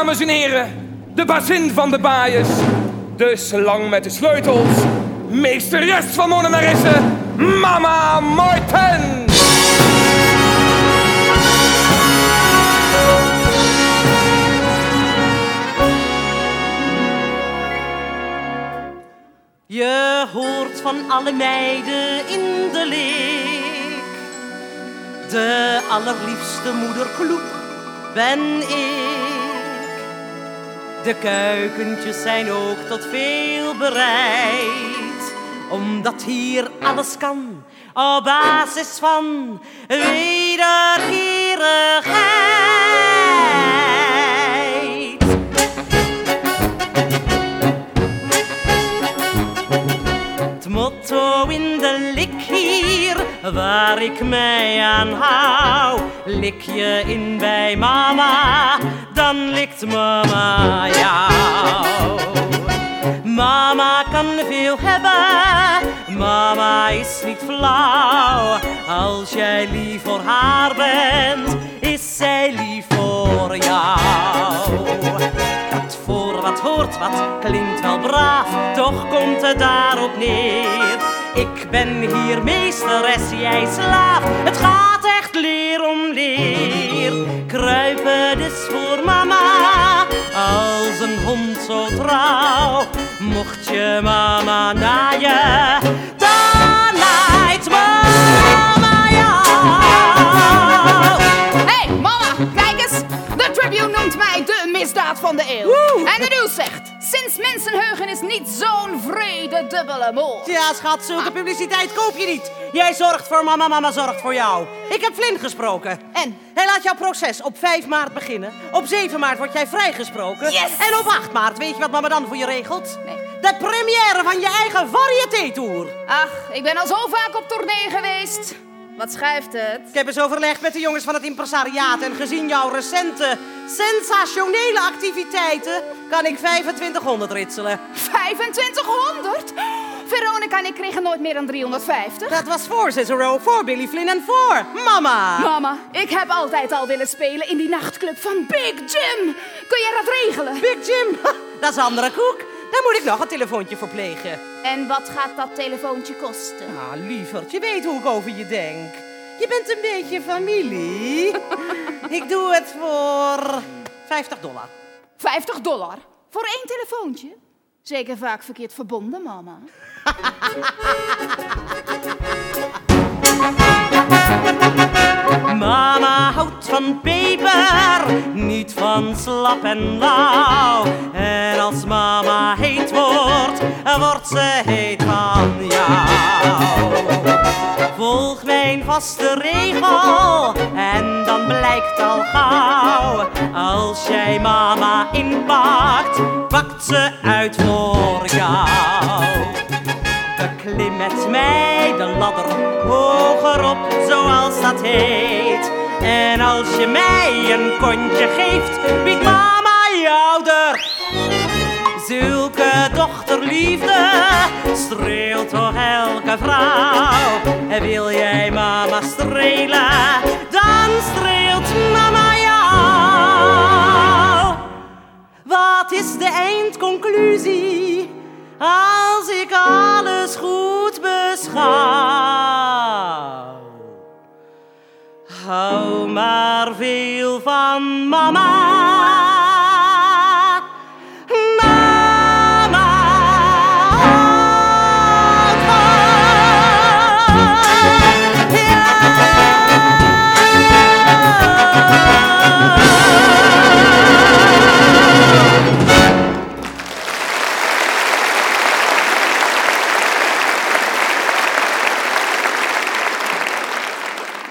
dames en heren, de bazin van de baaiers, de slang met de sleutels, meesteres van Monenaressen, Mama Morten! Je hoort van alle meiden in de leek. De allerliefste moeder kloek ben ik. De kuikentjes zijn ook tot veel bereid. Omdat hier alles kan op basis van wederkerigheid. Waar ik mij aan hou. Lik je in bij mama, dan likt mama jou. Mama kan veel hebben, mama is niet flauw. Als jij lief voor haar bent, is zij lief voor jou. Wat voor wat hoort wat, klinkt wel braaf, toch komt het daarop neer. Ik ben hier meesteres, jij slaaf, het gaat echt leer om leer. Kruipen dus voor mama, als een hond zo trouw. Mocht je mama naaien, dan naait mama jou. Hey, mama, kijk eens. De Tribune noemt mij de misdaad van de eeuw. En de nieuws zegt, sinds mensenheugen is niet zo'n vrede dubbele moord. Ja, schat, zulke publiciteit koop je niet. Jij zorgt voor mama, mama zorgt voor jou. Ik heb Flynn gesproken. En? Hij laat jouw proces op 5 maart beginnen. Op 7 maart word jij vrijgesproken. Yes! En op 8 maart, weet je wat mama dan voor je regelt? Nee. De première van je eigen variété-tour. Ach, ik ben al zo vaak op tournee geweest. Wat schuift het? Ik heb eens overlegd met de jongens van het impresariaat en gezien jouw recente, sensationele activiteiten kan ik 2500 ritselen. 2500? Veronica en ik kregen nooit meer dan 350. Dat was voor Cicero, voor Billy Flynn en voor mama. Mama, ik heb altijd al willen spelen in die nachtclub van Big Jim. Kun jij dat regelen? Big Jim, dat is andere koek. Daar moet ik nog een telefoontje voor plegen. En wat gaat dat telefoontje kosten? Ah, lieverd, je weet hoe ik over je denk. Je bent een beetje familie. ik doe het voor 50 dollar. 50 dollar voor één telefoontje? Zeker vaak verkeerd verbonden, mama. Mama houdt van peper, niet van slap en lauw. Wordt, ze heet van jou. Volg mijn vaste regel en dan blijkt al gauw. Als jij mama inpakt, pakt ze uit voor jou. Beklim met mij de ladder hoger op, zoals dat heet. En als je mij een kontje geeft, biedt mama jou er. Zulke dochterliefde streelt toch elke vrouw. En wil jij mama strelen, dan streelt mama jou. Wat is de eindconclusie? Als ik alles goed beschouw. Hou maar veel van mama.